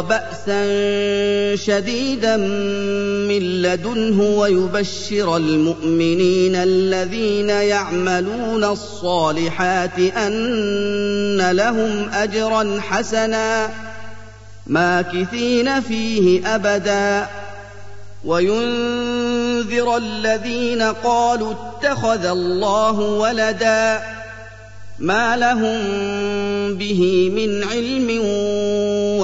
بأسا شديدا من لدنه ويبشر المؤمنين الذين يعملون الصالحات أن لهم أجرا حسنا ماكثين فيه أبدا. وينذر الذين قالوا اتخذ الله ولدا ما لهم به من علم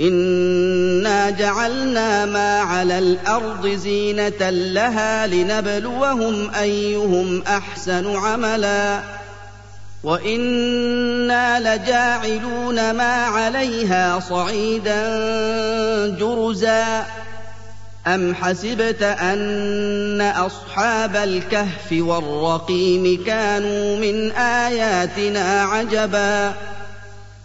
انا جعلنا ما على الأرض زينه لها لنبلوهم ايهم احسن عملا وأنا لجاعلون ما عليها صعيدا جرزا أَمْ حَسِبْتَ أَنَّ أَصْحَابَ الْكَهْفِ وَالرَّقِيمِ كَانُوا مِنْ آيَاتِنَا عَجَبًا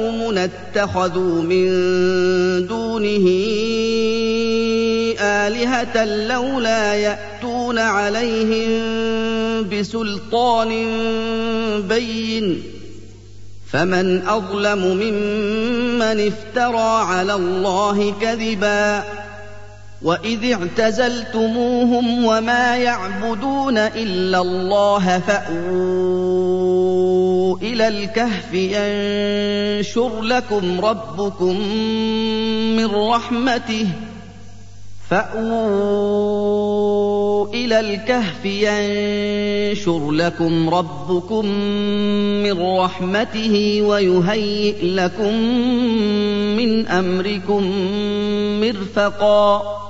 قَوْمُنَا اتَّخَذُوا مِن دُونِهِ آلِهَةً لَّوْلَا يَأْتُونَ عَلَيْهِم بِسُلْطَانٍ بَيِّنٍ فَمَنْ أَظْلَمُ مِمَّنِ افْتَرَىٰ عَلَى اللَّهِ كَذِبًا وإذ اعتزلتموهم وما يعبدون إلا الله فأووا إلى الكهف ينشر لكم ربكم من رحمته. فأووا إلى الكهف ينشر لكم ربكم من رحمته ويهيئ لكم من أمركم مرفقا.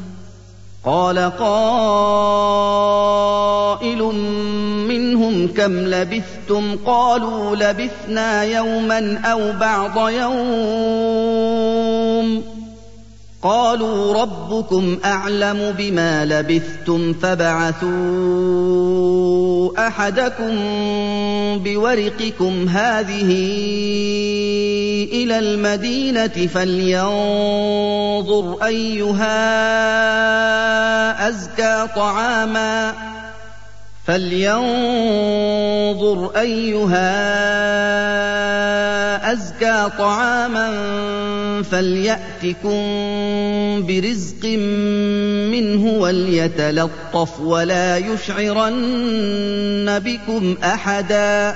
قال قائل منهم كم لبثتم؟ قالوا لبثنا يوما أو بعض يوم. قالوا ربكم أعلم بما لبثتم فابعثوا أحدكم بورقكم هذه إلى المدينة فلينظر أيها أزكى طعاما فلينظر ايها ازكى طعاما فلياتكم برزق منه وليتلطف ولا يشعرن بكم احدا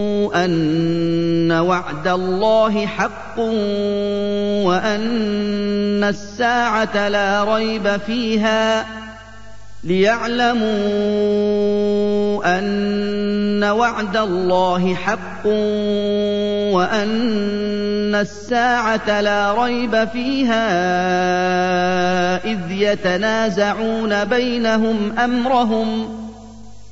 أَنَّ وَعْدَ اللَّهِ حَقٌّ وَأَنَّ السَّاعَةَ لَا رَيْبَ فِيهَا لِيَعْلَمُوا أَنَّ وَعْدَ اللَّهِ حَقٌّ وَأَنَّ السَّاعَةَ لَا رَيْبَ فِيهَا إِذْ يَتَنَازَعُونَ بَيْنَهُمْ أَمْرَهُمْ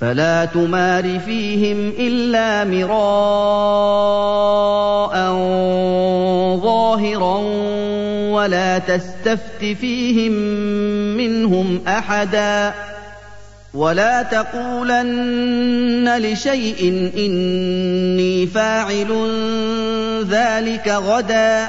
فلا تمار فيهم إلا مراء ظاهرا ولا تستفت فيهم منهم أحدا ولا تقولن لشيء إني فاعل ذلك غدا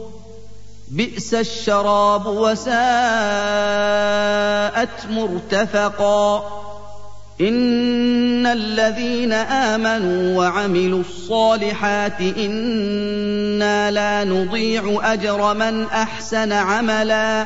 بئس الشراب وساءت مرتفقا. إن الذين آمنوا وعملوا الصالحات إنا لا نضيع أجر من أحسن عملا.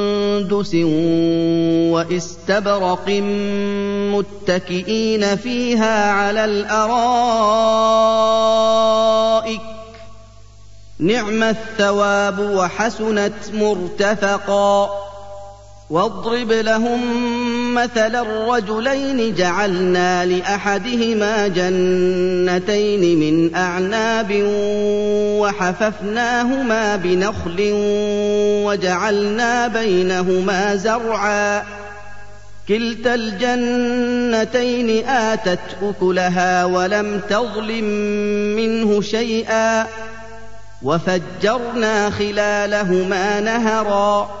واستبرق متكئين فيها على الأرائك. نعم الثواب وحسنت مرتفقا. واضرب لهم مثلا الرجلين جعلنا لأحدهما جنتين من أعناب وحففناهما بنخل وجعلنا بينهما زرعا. كلتا الجنتين آتت أكلها ولم تظلم منه شيئا. وفجرنا خلالهما نهرا.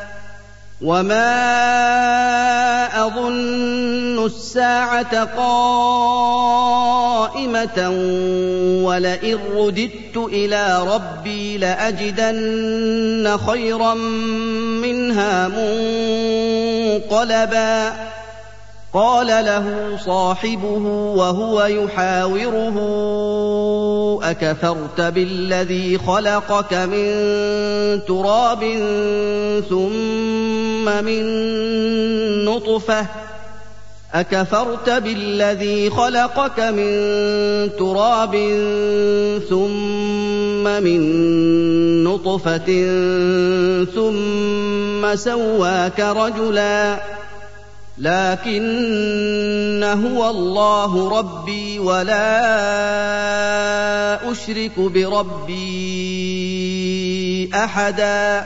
وما اظن الساعة قائمه ولئن رددت إلى ربي لاجدن خيرا منها منقلبا قال له صاحبه وهو يحاوره اكفرت بالذي خلقك من تراب ثم من نطفة. أكفرت بالذي خلقك من تراب ثم من نطفة ثم سواك رجلا. لكن هو الله ربي ولا أشرك بربي أحدا.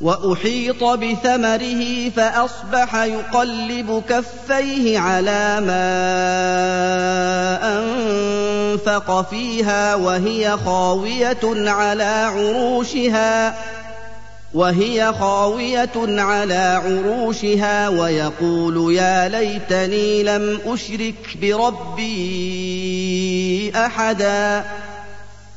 وَأُحِيطَ بِثَمَرِهِ فَأَصْبَحَ يُقَلِّبُ كَفَّيْهِ عَلَىٰ مَا أَنفَقَ فِيهَا وَهِيَ خَاوِيَةٌ عَلَىٰ عُرُوشِهَا وهي خاوية على عروشها ويقول يا ليتني لم أشرك بربي أحدا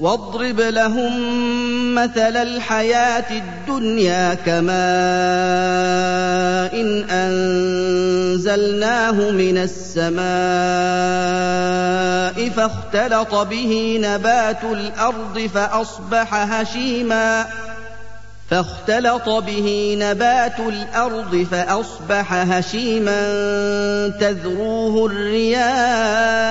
واضرب لهم مثل الحياة الدنيا كماء إن أنزلناه من السماء فاختلط به نبات الأرض فأصبح هشيما فاختلط به نبات الأرض فأصبح هشيما تذروه الرياح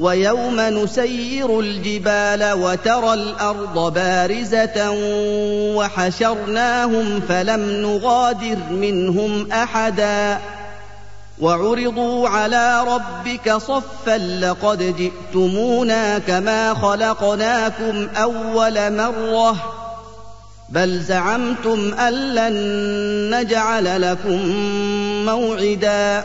ويوم نسير الجبال وترى الأرض بارزة وحشرناهم فلم نغادر منهم أحدا وعرضوا على ربك صفا لقد جئتمونا كما خلقناكم أول مرة بل زعمتم أن لن نجعل لكم موعدا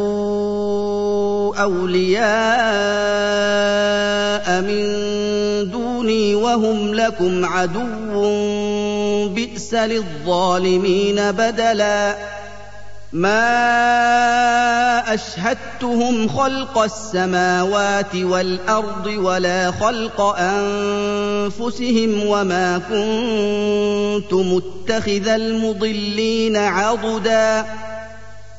أولياء من دوني وهم لكم عدو بئس للظالمين بدلا. ما أشهدتهم خلق السماوات والأرض ولا خلق أنفسهم وما كنت متخذ المضلين عضدا.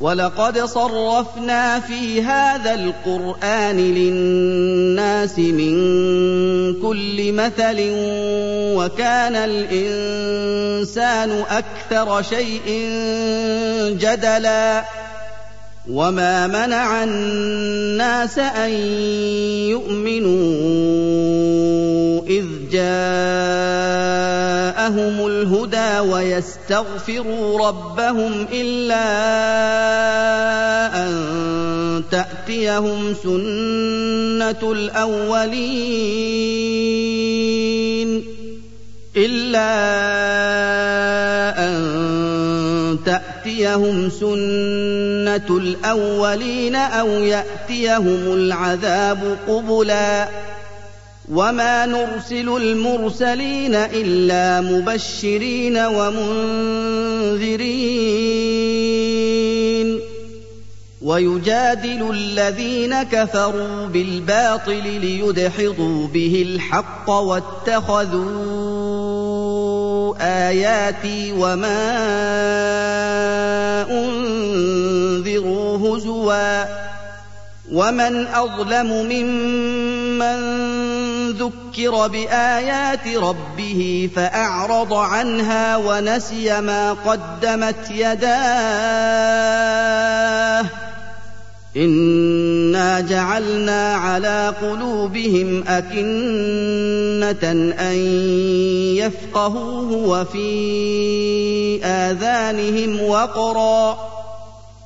ولقد صرفنا في هذا القرآن للناس من كل مثل وكان الإنسان أكثر شيء جدلا. وما منع الناس ان يؤمنوا اذ جاءهم الهدى ويستغفروا ربهم الا ان تاتيهم سنه الاولين الا ان تاتيهم سنة الأولين أو يأتيهم العذاب قبلا وما نرسل المرسلين إلا مبشرين ومنذرين. ويجادل الذين كفروا بالباطل ليدحضوا به الحق واتخذوا آياتي وما أنذروا هزوا ومن أظلم ممن ذكر بآيات ربه فأعرض عنها ونسي ما قدمت يداه انا جعلنا على قلوبهم اكنه ان يفقهوه وفي اذانهم وقرا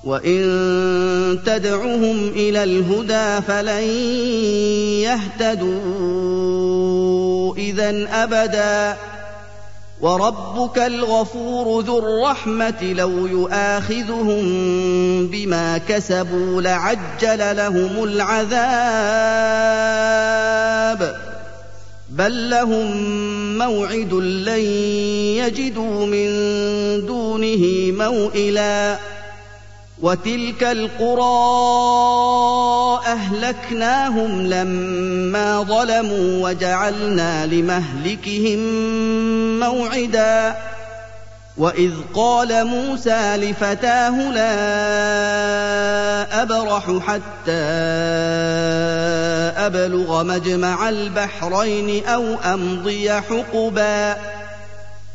وان تدعهم إلى الهدى فلن يهتدوا اذا ابدا وربك الغفور ذو الرحمة لو يؤاخذهم بما كسبوا لعجل لهم العذاب بل لهم موعد لن يجدوا من دونه موئلا وتلك القرى أهلكناهم لما ظلموا وجعلنا لمهلكهم موعدا. وإذ قال موسى لفتاه لا أبرح حتى أبلغ مجمع البحرين أو أمضي حقبا.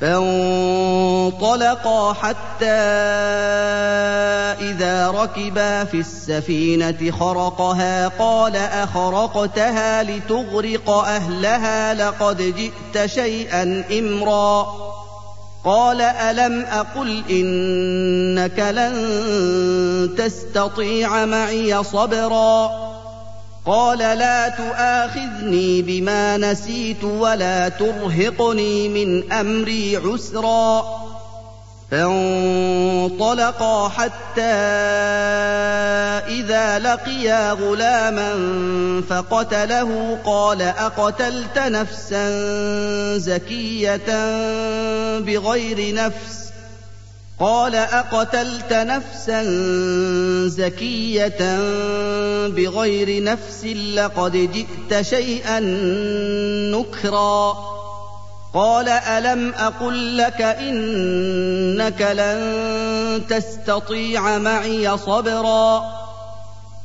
فانطلقا حتى إذا ركبا في السفينة خرقها قال أخرقتها لتغرق أهلها لقد جئت شيئا إمرا. قال ألم أقل إنك لن تستطيع معي صبرا؟ قال لا تؤاخذني بما نسيت ولا ترهقني من أمري عسرا. فانطلقا حتى إذا لقيا غلاما فقتله. قال أقتلت نفسا زكية بغير نفس؟ قال أقتلت نفسا زكية بغير نفس لقد جئت شيئا نكرا. قال ألم أقل لك إنك لن تستطيع معي صبرا؟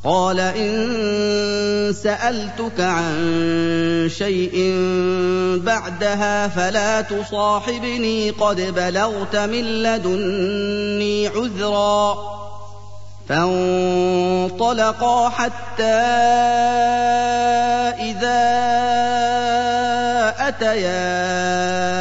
قال إن سألتك عن شيء بعدها فلا تصاحبني قد بلغت من لدني عذرا. فانطلقا حتى إذا أتيا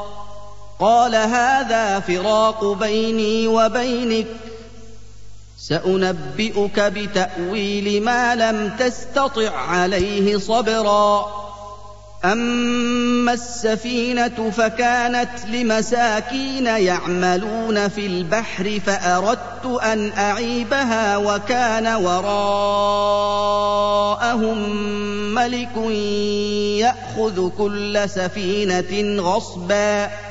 قال هذا فراق بيني وبينك سأنبئك بتأويل ما لم تستطع عليه صبرا. أما السفينة فكانت لمساكين يعملون في البحر فأردت أن أعيبها وكان وراءهم ملك يأخذ كل سفينة غصبا.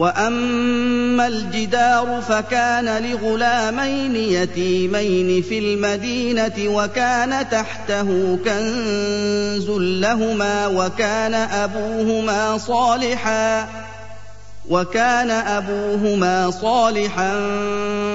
واما الجدار فكان لغلامين يتيمين في المدينة وكان تحته كنز لهما وكان ابوهما صالحا وكان ابوهما صالحا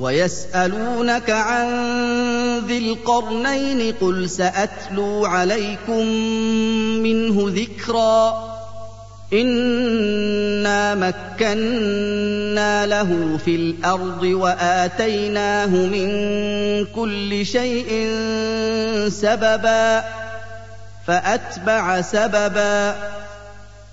ويسألونك عن ذي القرنين قل سأتلو عليكم منه ذكرا. إنا مكنا له في الأرض وآتيناه من كل شيء سببا فأتبع سببا.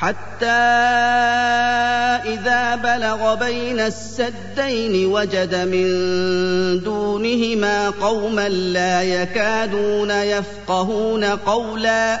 حتى إذا بلغ بين السدين وجد من دونهما قوما لا يكادون يفقهون قولا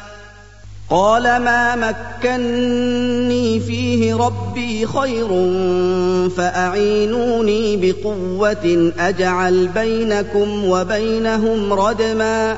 قال ما مكني فيه ربي خير فأعينوني بقوة أجعل بينكم وبينهم ردما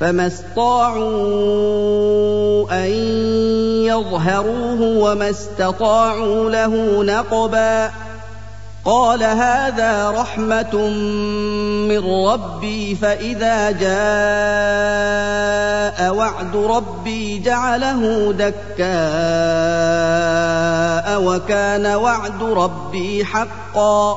فما استطاعوا أن يظهروه وما استطاعوا له نقبا. قال هذا رحمة من ربي فإذا جاء وعد ربي جعله دكاء وكان وعد ربي حقا.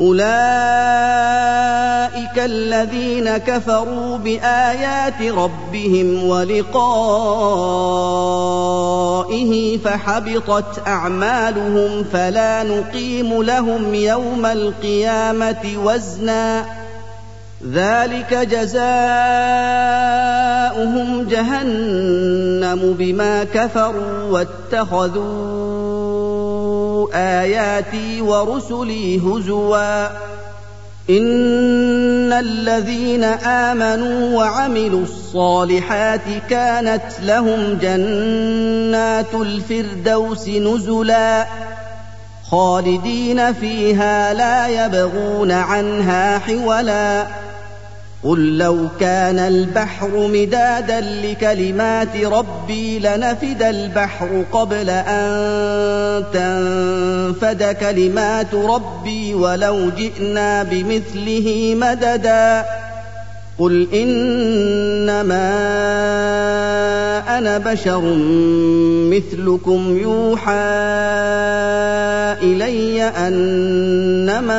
اولئك الذين كفروا بايات ربهم ولقائه فحبطت اعمالهم فلا نقيم لهم يوم القيامه وزنا ذلك جزاؤهم جهنم بما كفروا واتخذوا آياتي ورسلي هزوا. إن الذين آمنوا وعملوا الصالحات كانت لهم جنات الفردوس نزلا. خالدين فيها لا يبغون عنها حولا. قل لو كان البحر مدادا لكلمات ربي لنفد البحر قبل ان تنفد كلمات ربي ولو جئنا بمثله مددا قل انما أنا بشر مثلكم يوحى الي انما